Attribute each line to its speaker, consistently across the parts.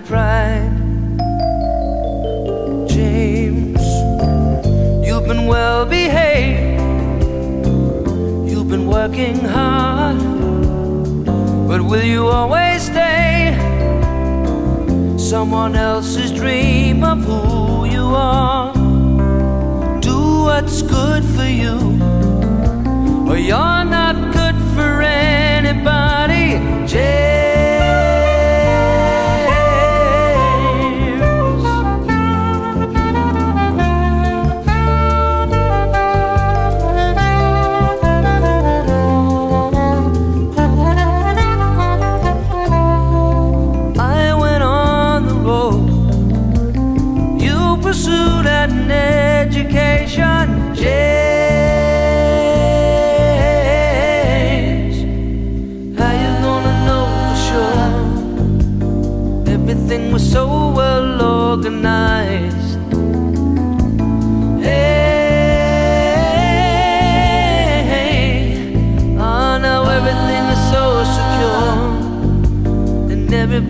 Speaker 1: Pride. James, you've been well behaved, you've been working hard, but will you always stay? Someone else's dream of who you are. Do what's good for you, or you're not good for anybody. James.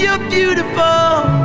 Speaker 2: beneath your beautiful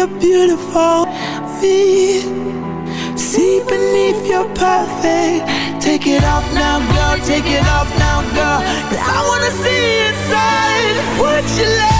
Speaker 3: your beautiful me? See beneath your perfect. Take it off now,
Speaker 2: girl. Take it off now, girl. Cause I wanna see inside. Would you let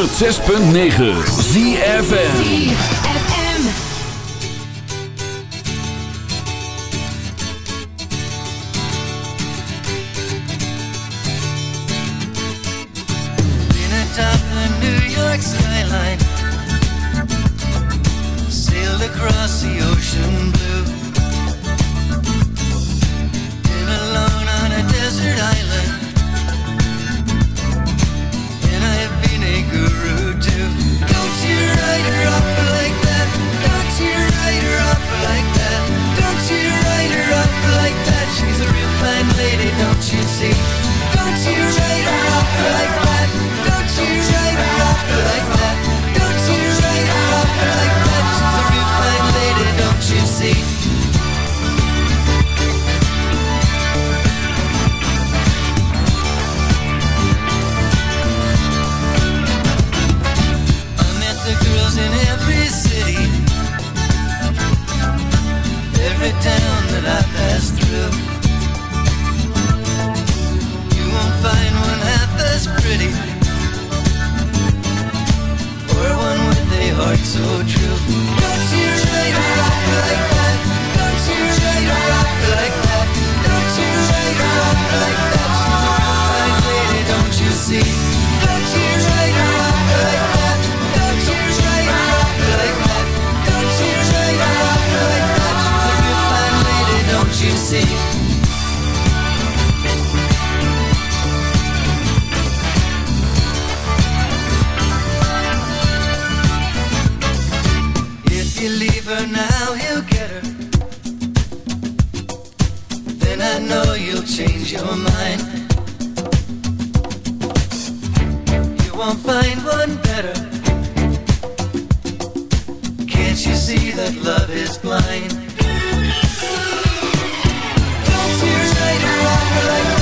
Speaker 4: 106.9 ZFN know you'll change your mind. You won't find one better. Can't you see that love is blind? Don't tears later, like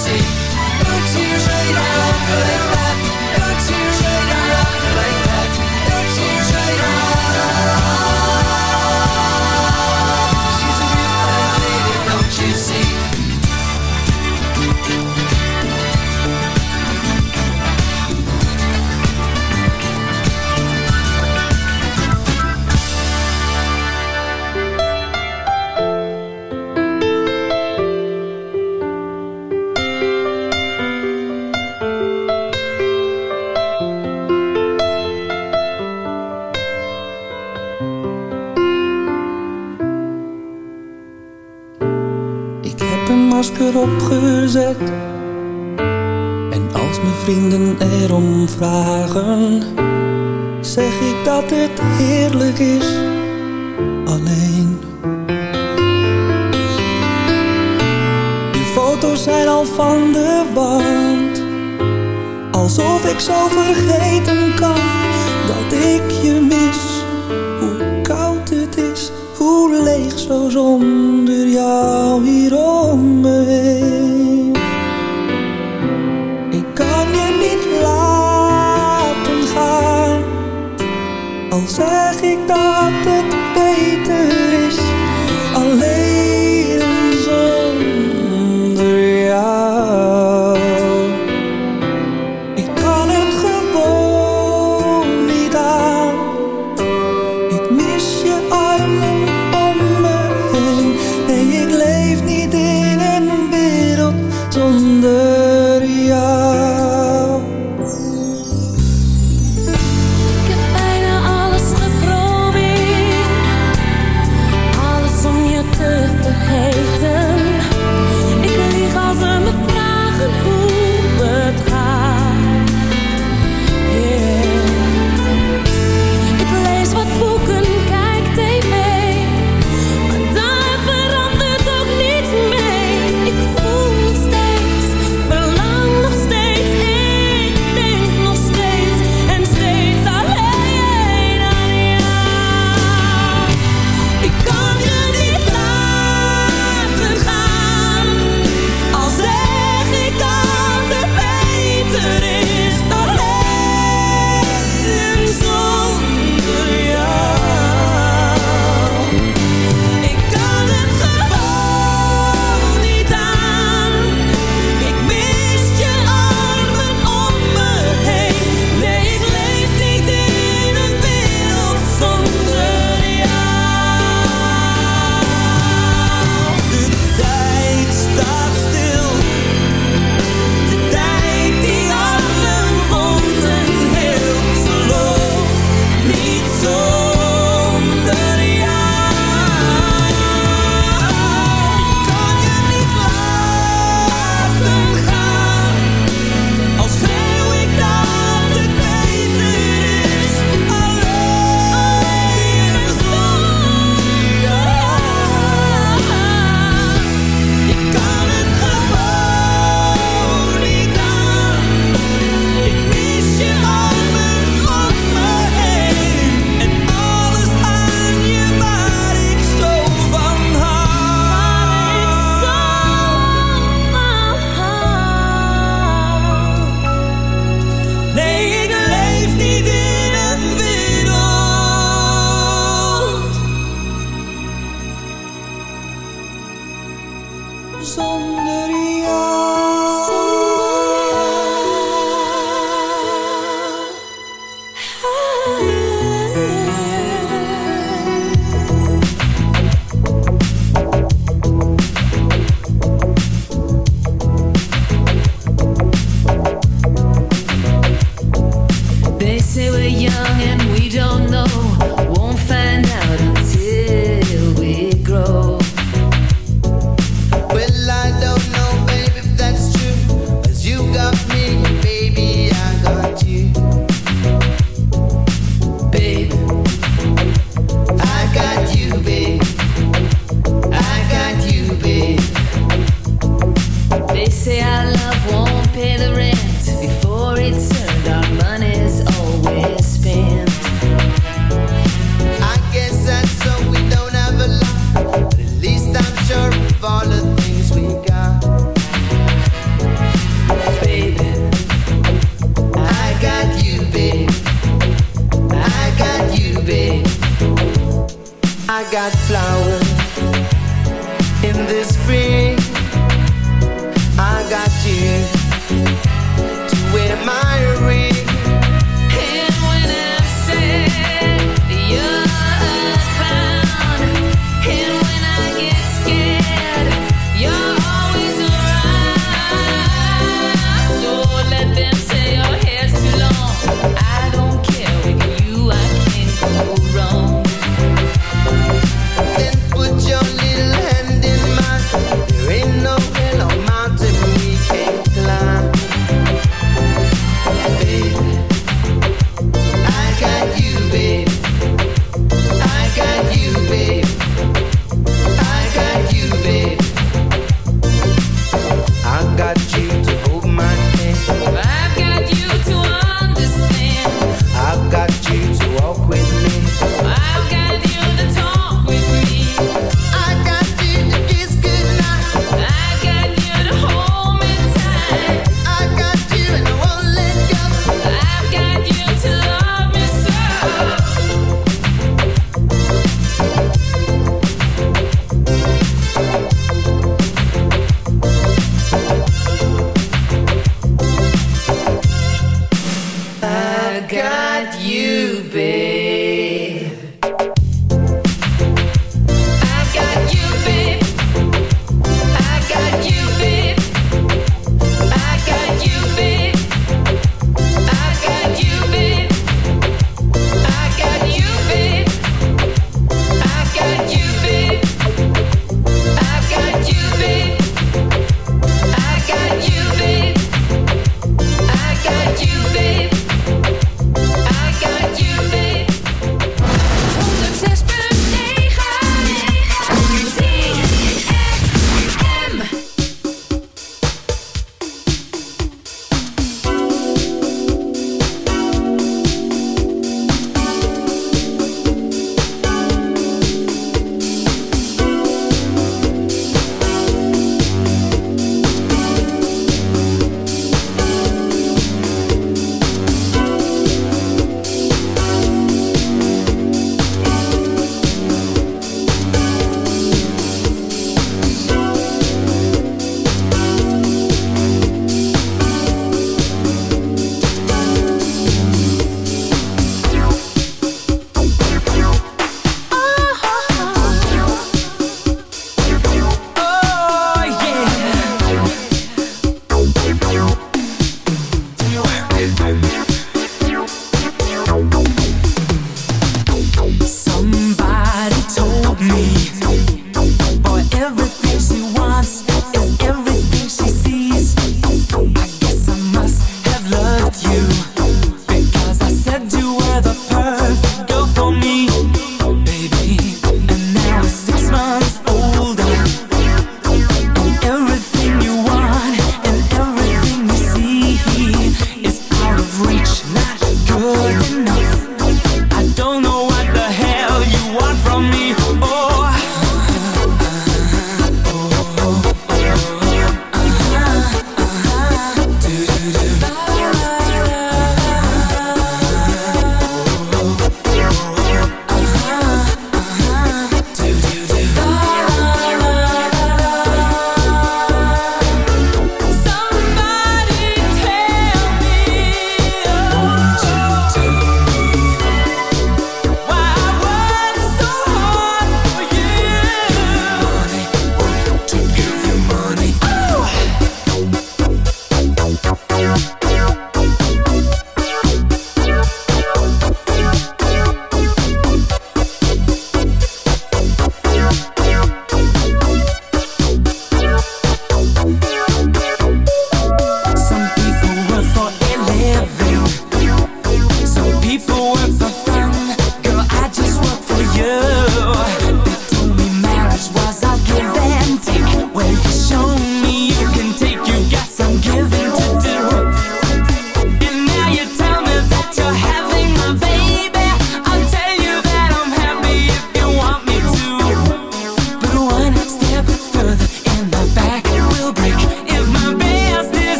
Speaker 4: see. But tears rain foto's zijn al van de wand. Alsof ik zo vergeten kan dat ik je mis. Hoe koud het is, hoe leeg zo zonder jou hieronder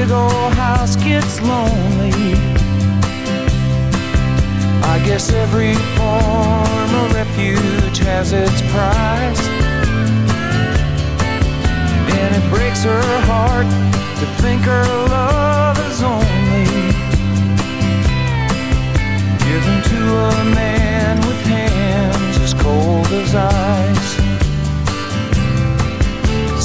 Speaker 5: big old house gets lonely. I guess every form of refuge has its price. And it breaks her heart to think her love is only given to a man with hands as cold as ice.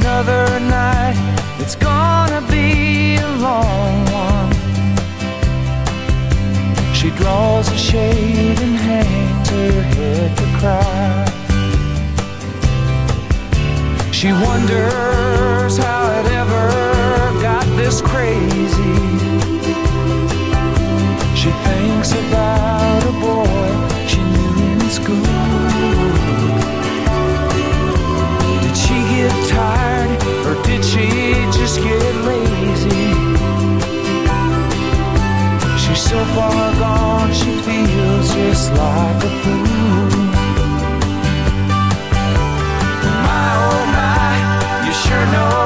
Speaker 2: another night. It's gonna be a long one. She draws a shade and hangs her head to cry. She wonders how it ever got this crazy. She thinks about a boy so far gone, she feels just like a fool. My oh my, you sure know.